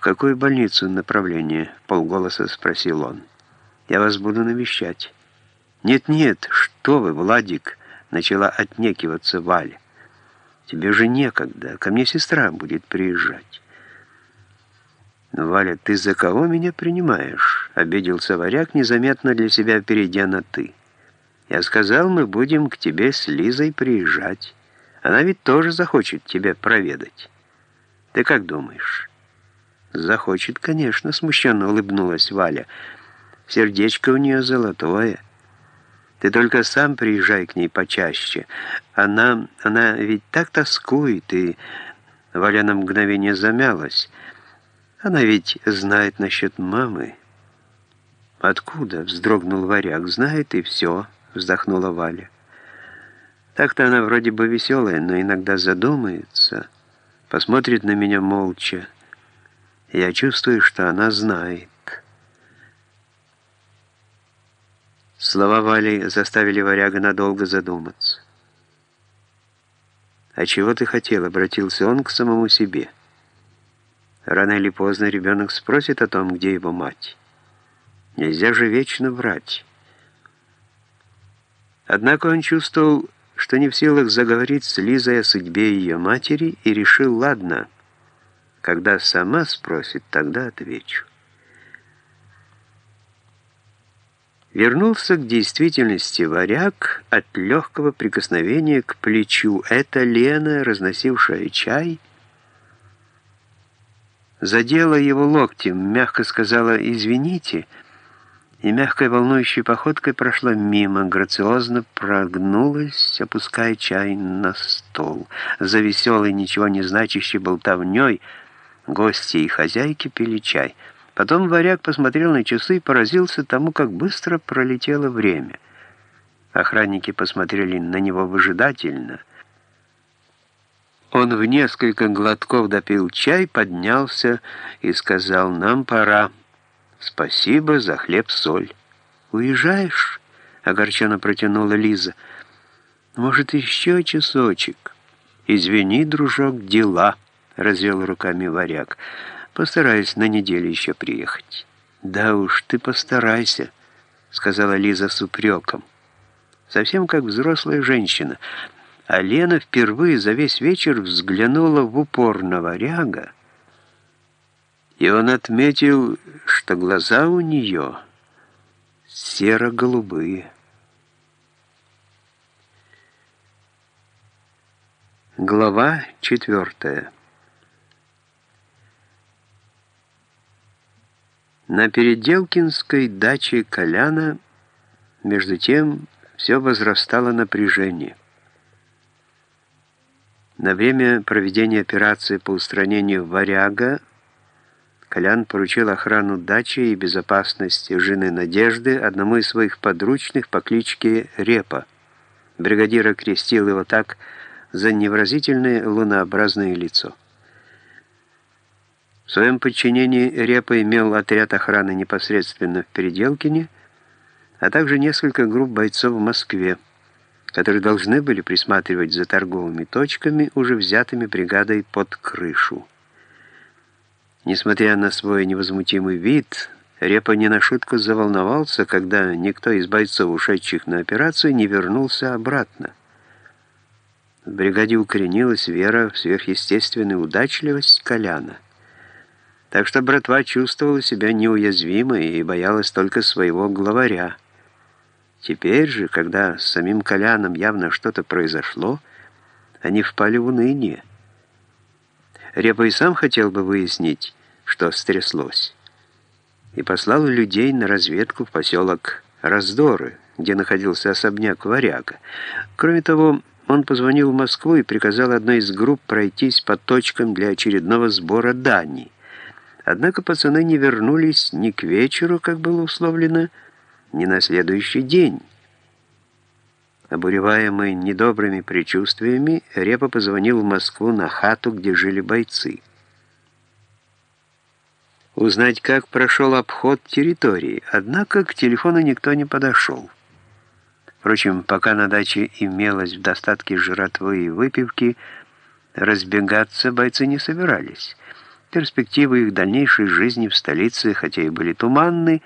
«В какую больницу направление?» — полголоса спросил он. «Я вас буду навещать». «Нет-нет, что вы, Владик!» — начала отнекиваться Валя. «Тебе же некогда, ко мне сестра будет приезжать». «Валя, ты за кого меня принимаешь?» — обиделся варяг, незаметно для себя перейдя на «ты». «Я сказал, мы будем к тебе с Лизой приезжать. Она ведь тоже захочет тебя проведать. Ты как думаешь?» «Захочет, конечно», — смущенно улыбнулась Валя. «Сердечко у нее золотое. Ты только сам приезжай к ней почаще. Она, она ведь так тоскует, и...» Валя на мгновение замялась. «Она ведь знает насчет мамы». «Откуда?» — вздрогнул варяг. «Знает и все», — вздохнула Валя. «Так-то она вроде бы веселая, но иногда задумается, посмотрит на меня молча». Я чувствую, что она знает. Слова Вали заставили варяга надолго задуматься. «А чего ты хотел?» — обратился он к самому себе. Рано или поздно ребенок спросит о том, где его мать. Нельзя же вечно врать. Однако он чувствовал, что не в силах заговорить с Лизой о судьбе ее матери, и решил, ладно — когда сама спросит, тогда отвечу. Вернулся к действительности варяг от легкого прикосновения к плечу. Это Лена, разносившая чай, задела его локтем, мягко сказала «извините», и мягкой волнующей походкой прошла мимо, грациозно прогнулась, опуская чай на стол. За веселой, ничего не значащей болтовней — Гости и хозяйки пили чай. Потом варяг посмотрел на часы и поразился тому, как быстро пролетело время. Охранники посмотрели на него выжидательно. Он в несколько глотков допил чай, поднялся и сказал, «Нам пора. Спасибо за хлеб-соль». «Уезжаешь?» — огорченно протянула Лиза. «Может, еще часочек?» «Извини, дружок, дела» развел руками варяг. «Постараюсь на неделю еще приехать». «Да уж, ты постарайся», — сказала Лиза с упреком. Совсем как взрослая женщина. А Лена впервые за весь вечер взглянула в упор на варяга, и он отметил, что глаза у нее серо-голубые. Глава четвертая. На Переделкинской даче Коляна, между тем, все возрастало напряжение. На время проведения операции по устранению варяга Колян поручил охрану дачи и безопасность жены Надежды одному из своих подручных по кличке Репа. Бригадир окрестил его так за невразительное лунообразное лицо. В своем подчинении Репа имел отряд охраны непосредственно в Переделкине, а также несколько групп бойцов в Москве, которые должны были присматривать за торговыми точками, уже взятыми бригадой под крышу. Несмотря на свой невозмутимый вид, Репа не на шутку заволновался, когда никто из бойцов, ушедших на операцию, не вернулся обратно. В бригаде укоренилась вера в сверхъестественную удачливость Коляна – так что братва чувствовала себя неуязвимой и боялась только своего главаря. Теперь же, когда с самим Коляном явно что-то произошло, они впали в уныние. Репа и сам хотел бы выяснить, что стряслось, и послал людей на разведку в поселок Раздоры, где находился особняк Варяга. Кроме того, он позвонил в Москву и приказал одной из групп пройтись по точкам для очередного сбора дани. Однако пацаны не вернулись ни к вечеру, как было условлено, ни на следующий день. Обуреваемый недобрыми предчувствиями, Репа позвонил в Москву на хату, где жили бойцы. Узнать, как прошел обход территории, однако к телефону никто не подошел. Впрочем, пока на даче имелось в достатке жратвы и выпивки, разбегаться бойцы не собирались. Перспективы их дальнейшей жизни в столице, хотя и были туманны,